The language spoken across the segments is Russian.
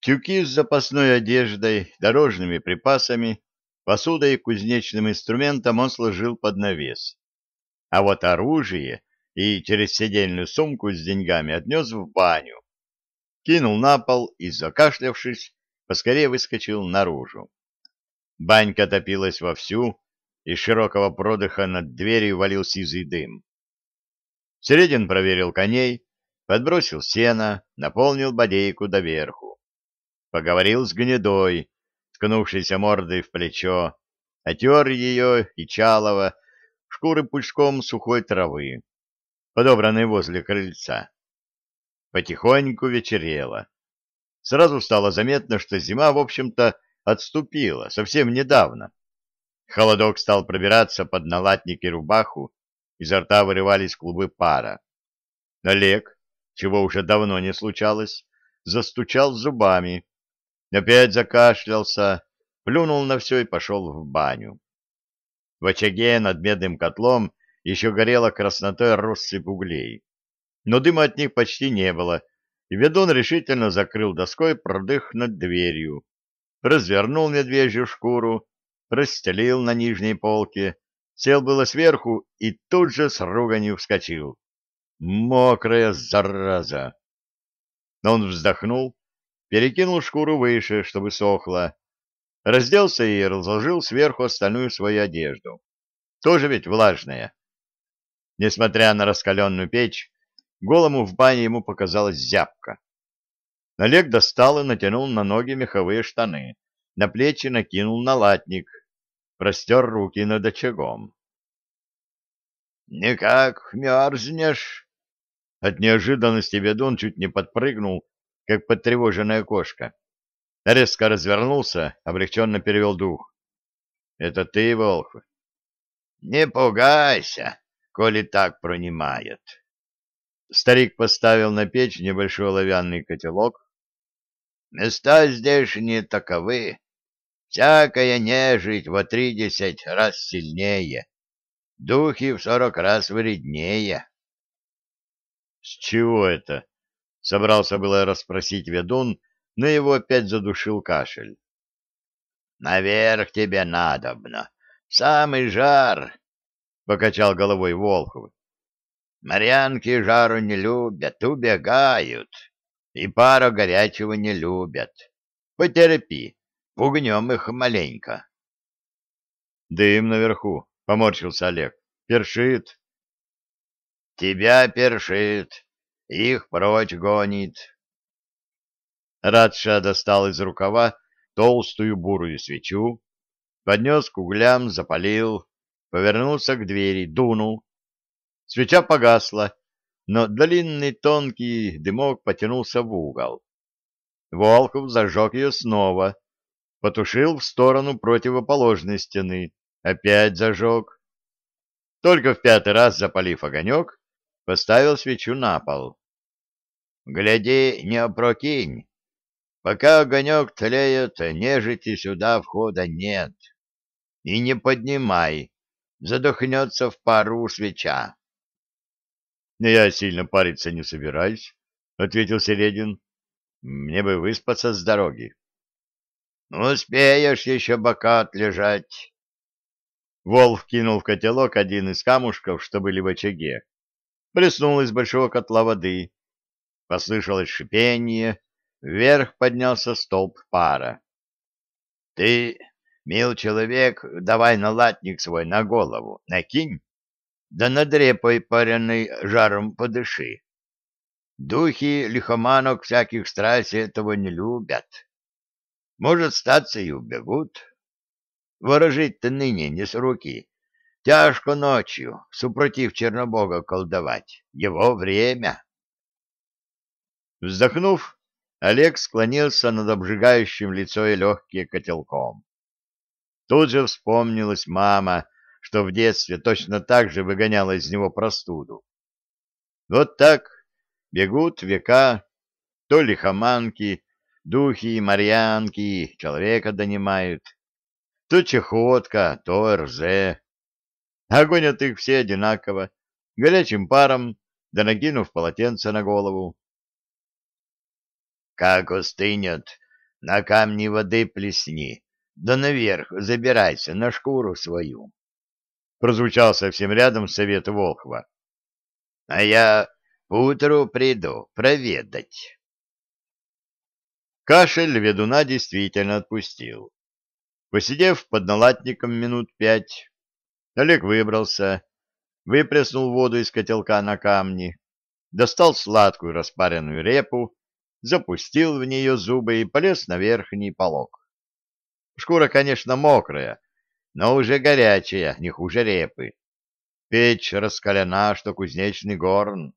Тюки с запасной одеждой, дорожными припасами, посудой и кузнечным инструментом он сложил под навес. А вот оружие и через седельную сумку с деньгами отнес в баню. Кинул на пол и, закашлявшись, поскорее выскочил наружу. Банька топилась вовсю, из широкого продыха над дверью валил сизый дым. Середин проверил коней, подбросил сено, наполнил бодейку доверху. Поговорил с гнедой, ткнувшейся мордой в плечо, отер ее и чалова, шкуры пучком сухой травы, подобранной возле крыльца. Потихоньку вечерело. Сразу стало заметно, что зима, в общем-то, отступила совсем недавно. Холодок стал пробираться под налатник и рубаху, изо рта вырывались клубы пара. Олег, чего уже давно не случалось, застучал зубами, опять закашлялся, плюнул на все и пошел в баню. В очаге над медным котлом еще горела краснотой россыпь углей, но дыма от них почти не было, и ведун решительно закрыл доской продых над дверью, развернул медвежью шкуру, расстелил на нижней полке, сел было сверху и тут же с руганью вскочил. Мокрая зараза! Но он вздохнул, перекинул шкуру выше, чтобы сохла, разделся и разложил сверху остальную свою одежду. Тоже ведь влажная. Несмотря на раскаленную печь, голому в бане ему показалась зябка. Олег достал и натянул на ноги меховые штаны, на плечи накинул налатник, простер руки над очагом. — Никак мерзнешь? От неожиданности ведун чуть не подпрыгнул, как потревоженная кошка. Резко развернулся, облегченно перевел дух. — Это ты, Волх? — Не пугайся, коли так пронимает. Старик поставил на печь небольшой оловянный котелок, Места здешние таковы. Всякая нежить во тридесять раз сильнее, духи в сорок раз вреднее. — С чего это? — собрался было расспросить ведун, но его опять задушил кашель. — Наверх тебе надобно. Самый жар, — покачал головой Волхов. — Марьянки жару не любят, убегают и пара горячего не любят. Потерпи, пугнем их маленько. — Дым наверху, — поморщился Олег. — Першит. — Тебя першит, их прочь гонит. Радша достал из рукава толстую бурую свечу, поднес к углям, запалил, повернулся к двери, дунул. Свеча погасла, но длинный тонкий дымок потянулся в угол. Волков зажег ее снова, потушил в сторону противоположной стены, опять зажег. Только в пятый раз запалив огонек, поставил свечу на пол. — Гляди, не опрокинь. Пока огонек тлеет, нежити сюда входа нет. И не поднимай, задохнется в пару свеча. — Я сильно париться не собираюсь, — ответил Середин. — Мне бы выспаться с дороги. — Успеешь еще бока отлежать. Волк кинул в котелок один из камушков, что были в очаге. Плеснул из большого котла воды. Послышалось шипение, вверх поднялся столб пара. — Ты, мил человек, давай налатник свой на голову, накинь да над репой пареной жаром подыши. Духи лихоманок всяких страстей этого не любят. Может, статься и убегут. Ворожить-то ныне не с руки. Тяжко ночью, супротив Чернобога колдовать. Его время. Вздохнув, Олег склонился над обжигающим лицо и легкие котелком. Тут же вспомнилась мама, что в детстве точно так же выгоняла из него простуду. Вот так бегут века, то лихоманки, духи и марьянки человека донимают, то чехотка, то РЗ. Огонь от их все одинаково, горячим паром, да накинув полотенце на голову. Как устынет, На камни воды плесни, да наверх забирайся на шкуру свою. Прозвучал совсем рядом совет Волхва. А я утру приду проведать. Кашель ведуна действительно отпустил. Посидев под налатником минут пять, Олег выбрался, выплеснул воду из котелка на камни, достал сладкую распаренную репу, запустил в нее зубы и полез на верхний полог. Шкура, конечно, мокрая, но уже горячая, не хуже репы. Печь раскалена, что кузнечный горн,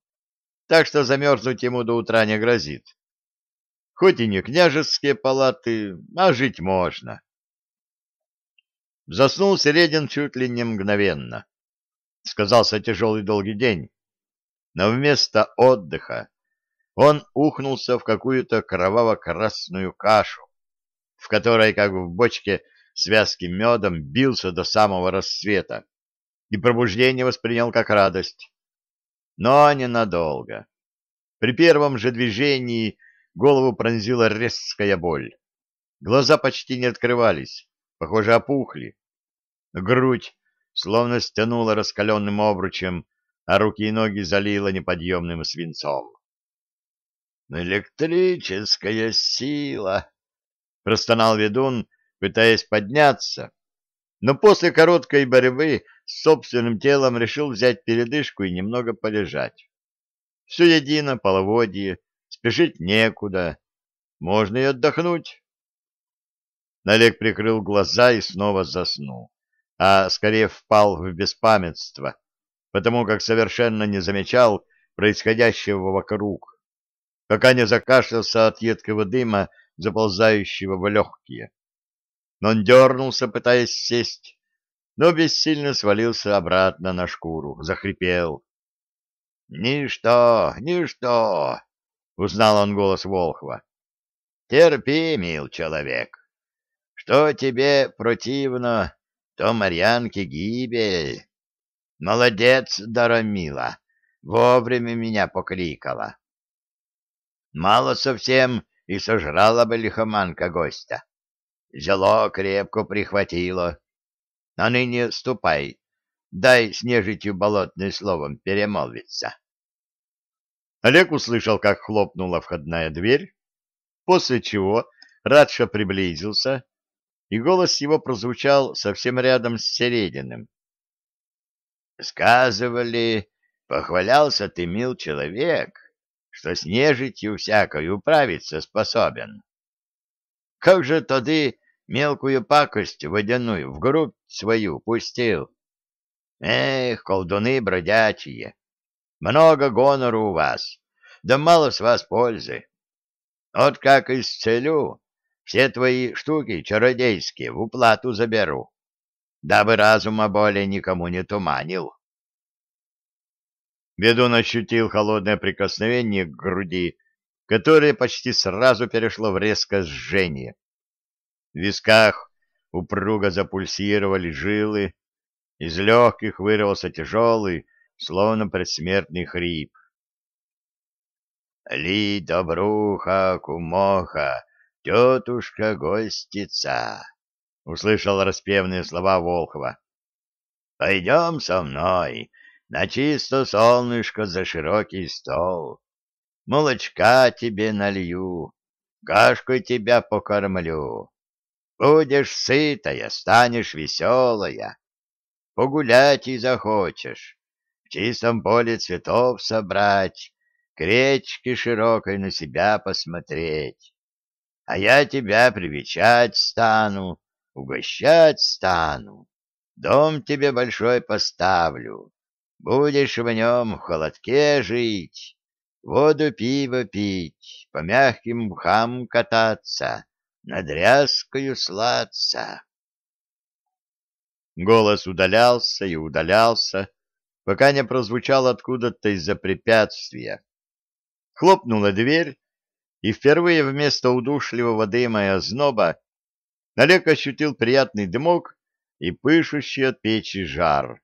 так что замерзнуть ему до утра не грозит. Хоть и не княжеские палаты, а жить можно. Заснул Середин чуть ли не мгновенно. Сказался тяжелый долгий день. Но вместо отдыха он ухнулся в какую-то кроваво-красную кашу, в которой, как в бочке с вязким медом, бился до самого рассвета, и пробуждение воспринял как радость. Но ненадолго. При первом же движении голову пронзила резкая боль. Глаза почти не открывались, похоже, опухли. Грудь словно стянула раскаленным обручем, а руки и ноги залила неподъемным свинцом. «Электрическая сила!» — простонал ведун, пытаясь подняться, но после короткой борьбы с собственным телом решил взять передышку и немного полежать. Все едино, половодье, спешить некуда, можно и отдохнуть. Налег прикрыл глаза и снова заснул, а скорее впал в беспамятство, потому как совершенно не замечал происходящего вокруг пока не закашлялся от едкого дыма, заползающего в легкие. Он дернулся, пытаясь сесть, но бессильно свалился обратно на шкуру, захрипел. — Ничто, ничто! — узнал он голос Волхва. — Терпи, мил человек. Что тебе противно, то Марьянке гибель. Молодец, Дарамила, вовремя меня покликала. Мало совсем и сожрала бы лихоманка гостя. Зело крепко прихватило. А ныне ступай, дай с нежитью болотным словом перемолвиться. Олег услышал, как хлопнула входная дверь, после чего Радша приблизился, и голос его прозвучал совсем рядом с Серединым. «Сказывали, похвалялся ты, мил человек, что с нежитью всякой управиться способен. Как же тоді мелкую пакость водяную в грудь свою пустил? Эх, колдуны бродячие, много гонору у вас, да мало с вас пользы. Вот как исцелю, все твои штуки чародейские в уплату заберу, дабы разума более никому не туманил. Ведун ощутил холодное прикосновение к груди, которое почти сразу перешло в резкое сжение. В висках упруго запульсировали жилы, из легких вырвался тяжелый, словно предсмертный хрип. «Ли, добруха, кумоха, тетушка-гостица!» — услышал распевные слова Волхова. «Пойдем со мной, на чисто солнышко за широкий стол. Молочка тебе налью, кашкой тебя покормлю. Будешь сытая, станешь веселая. Погулять и захочешь, в чистом поле цветов собрать, к речке широкой на себя посмотреть. А я тебя привечать стану, угощать стану, дом тебе большой поставлю Будешь в нем в холодке жить, воду пиво пить, по мягким мхам кататься, над ряскою слаться. Голос удалялся и удалялся, пока не прозвучал откуда-то из-за препятствия. Хлопнула дверь, и впервые вместо удушливого дыма и озноба Олег ощутил приятный дымок и пышущий от печи жар.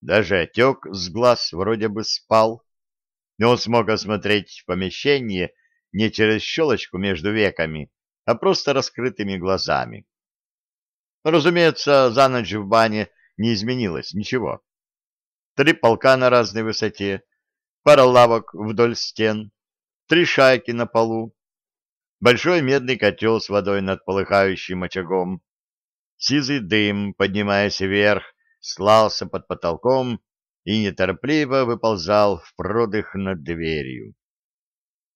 Даже отек с глаз вроде бы спал, но он смог осмотреть помещение не через щелочку между веками, а просто раскрытыми глазами. Разумеется, за ночь в бане не изменилось ничего. Три полка на разной высоте, пара лавок вдоль стен, три шайки на полу, большой медный котел с водой над полыхающим очагом. Сизый дым, поднимаясь вверх, слался под потолком и неторопливо выползал в продых над дверью.